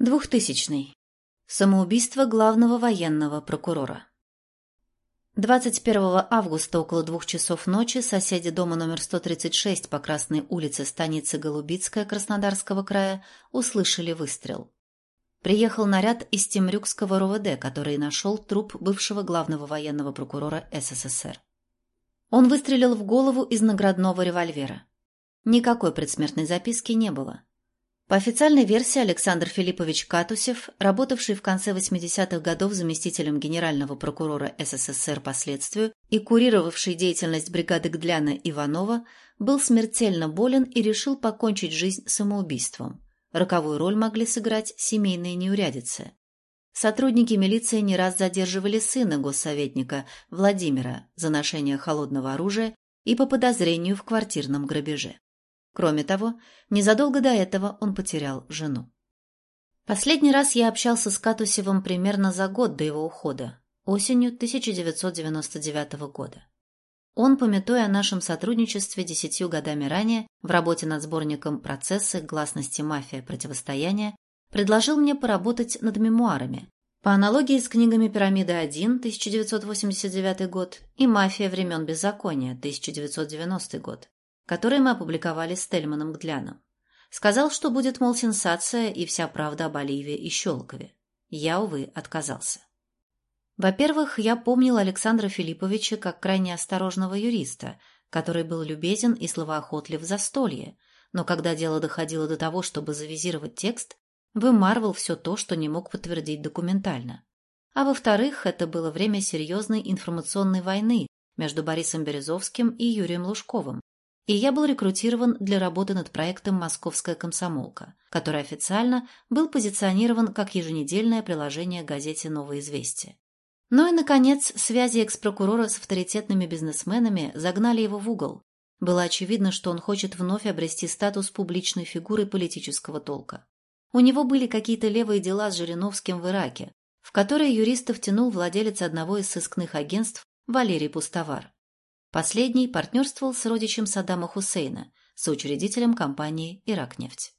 Двухтысячный. Самоубийство главного военного прокурора. 21 августа около двух часов ночи соседи дома номер 136 по Красной улице станицы Голубицкая Краснодарского края услышали выстрел. Приехал наряд из Темрюкского РОВД, который нашел труп бывшего главного военного прокурора СССР. Он выстрелил в голову из наградного револьвера. Никакой предсмертной записки не было. По официальной версии, Александр Филиппович Катусев, работавший в конце 80-х годов заместителем генерального прокурора СССР по следствию и курировавший деятельность бригады Гдляна Иванова, был смертельно болен и решил покончить жизнь самоубийством. Роковую роль могли сыграть семейные неурядицы. Сотрудники милиции не раз задерживали сына госсоветника Владимира за ношение холодного оружия и по подозрению в квартирном грабеже. Кроме того, незадолго до этого он потерял жену. Последний раз я общался с Катусевым примерно за год до его ухода, осенью 1999 года. Он, пометуя о нашем сотрудничестве десятью годами ранее в работе над сборником «Процессы. Гласности. Мафия. Противостояние», предложил мне поработать над мемуарами, по аналогии с книгами «Пирамида-1» 1989 год и «Мафия времен беззакония» 1990 год, который мы опубликовали с Тельманом Гдляном. Сказал, что будет, мол, сенсация и вся правда об Оливе и Щелкове. Я, увы, отказался. Во-первых, я помнил Александра Филипповича как крайне осторожного юриста, который был любезен и словоохотлив в застолье, но когда дело доходило до того, чтобы завизировать текст, вымарывал все то, что не мог подтвердить документально. А во-вторых, это было время серьезной информационной войны между Борисом Березовским и Юрием Лужковым, и я был рекрутирован для работы над проектом «Московская комсомолка», который официально был позиционирован как еженедельное приложение газете «Новое известие». Ну и, наконец, связи экс-прокурора с авторитетными бизнесменами загнали его в угол. Было очевидно, что он хочет вновь обрести статус публичной фигуры политического толка. У него были какие-то левые дела с Жириновским в Ираке, в которые юриста втянул владелец одного из сыскных агентств Валерий Пустовар. Последний партнерствовал с родичем Саддама Хусейна, соучредителем компании «Иракнефть».